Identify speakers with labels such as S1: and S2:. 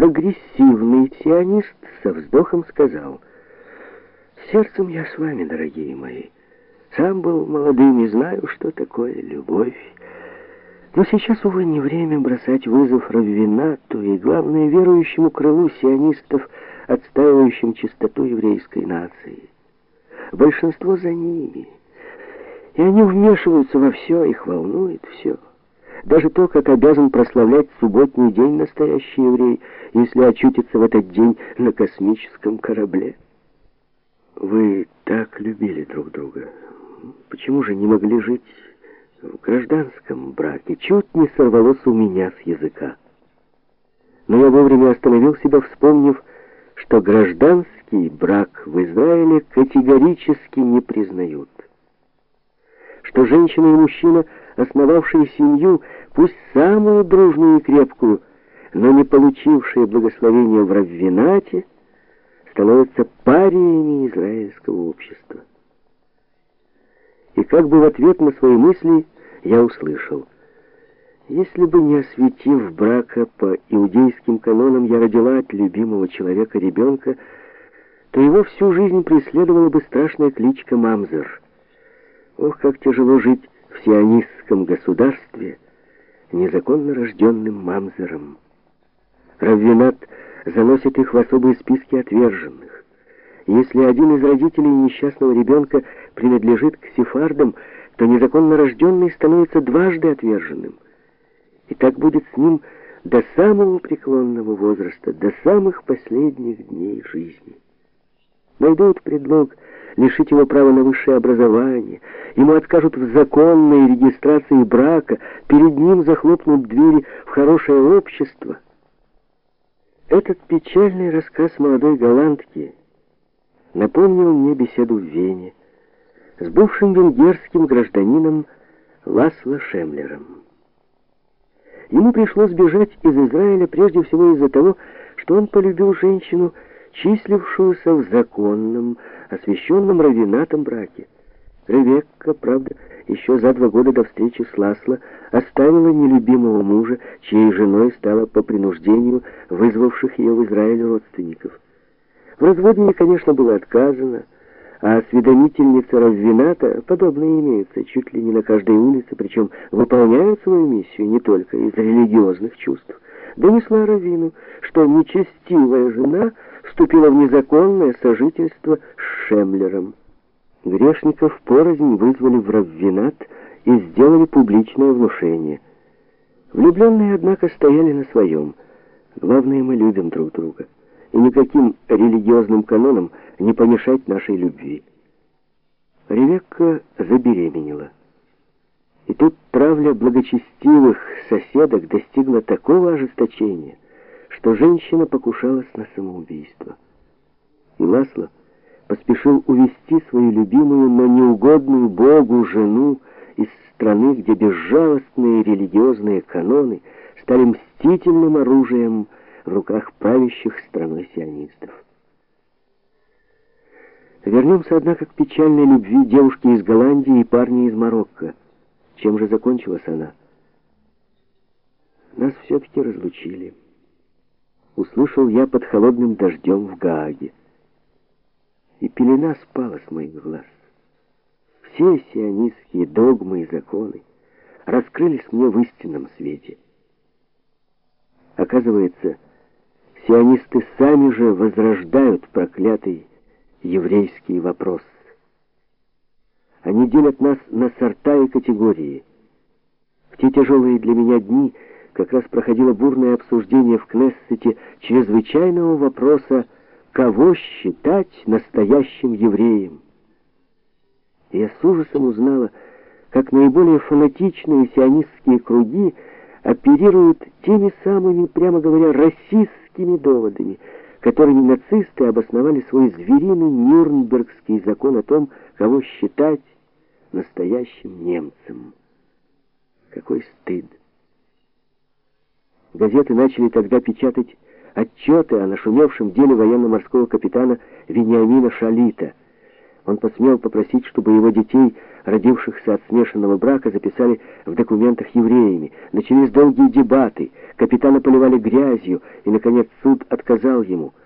S1: прогрессивный сионист со вздохом сказал, «Сердцем я с вами, дорогие мои. Сам был молодым и знаю, что такое любовь. Но сейчас, увы, не время бросать вызов Раввинату и, главное, верующему крылу сионистов, отстаивающим чистоту еврейской нации. Большинство за ними, и они вмешиваются во все, их волнует все». Даже то, как обязан прославлять субботний день настоящий еврей, если очутится в этот день на космическом корабле. Вы так любили друг друга. Почему же не могли жить в гражданском браке? Чуть не сорвалось у меня с языка. Но я вовремя остановил себя, вспомнив, что гражданский брак в Израиле категорически не признают. Что женщина и мужчина – основавшие семью, пусть самую дружную и крепкую, но не получившие благословения в Раввинате, становятся париями израильского общества. И как бы в ответ на свои мысли я услышал, если бы не осветив брака по иудейским канонам, я родила от любимого человека ребенка, то его всю жизнь преследовала бы страшная кличка Мамзер. Ох, как тяжело жить в сионистском государстве незаконно рожденным мамзером. Раввинат заносит их в особые списки отверженных. Если один из родителей несчастного ребенка принадлежит к сефардам, то незаконно рожденный становится дважды отверженным. И так будет с ним до самого преклонного возраста, до самых последних дней жизни. Найдут предлог лишить его права на высшее образование, ему откажут в законной регистрации брака, перед ним захлопнут двери в хорошее общество. Этот печальный рассказ молодой голландки напомнил мне беседу в Вене с бывшим венгерским гражданином Ласло Шемлером. Ему пришлось бежать из Израиля прежде всего из-за того, что он полюбил женщину, числившуюся в законном, освященном равенатом браке. Ревекка, правда, еще за два года до встречи с Ласло оставила нелюбимого мужа, чьей женой стала по принуждению вызвавших ее в Израиль родственников. В разводе ей, конечно, было отказано, а осведомительницы Развината, подобные имеются чуть ли не на каждой улице, причем выполняют свою миссию не только из религиозных чувств, донесла Равину, что нечестивая жена вступила в незаконное сожительство с Шемлером. Грешников порознь вызвали в Раввинат и сделали публичное внушение. Влюбленные, однако, стояли на своем. Главное, мы любим друг друга. И никаким религиозным канонам не помешать нашей любви. Ревекка забеременела. И тут травля благочестивых соседок достигла такого ожесточения, что женщина покушалась на самоубийство. И Ласло поспешил увести свою любимую, но неугодную Богу жену из страны, где безжалостные религиозные каноны стали мстительным оружием в руках правящих страной сионистов. Вернемся, однако, к печальной любви девушки из Голландии и парня из Марокко. Чем же закончилась она? Нас все-таки разлучили. Услышал я под холодным дождем в Гааге. И пелена спала с моих глаз. Все сионистские догмы и законы раскрылись мне в истинном свете. Оказывается, сионисты сами же возрождают проклятый еврейский вопрос. Они делят нас на сорта и категории. В те тяжелые для меня дни как раз проходило бурное обсуждение в Кнессете чрезвычайного вопроса, кого считать настоящим евреем. Я с ужасом узнала, как наиболее фанатичные сионистские круги оперируют теми самыми, прямо говоря, расистскими доводами, которыми нацисты обосновали свой звериный Нюрнбергский закон о том, кого считать настоящим немцем. Какой стыд! Газеты начали тогда печатать отчеты о нашумевшем деле военно-морского капитана Вениамина Шалита. Он посмел попросить, чтобы его детей, родившихся от смешанного брака, записали в документах евреями. Начались долгие дебаты, капитана поливали грязью, и, наконец, суд отказал ему –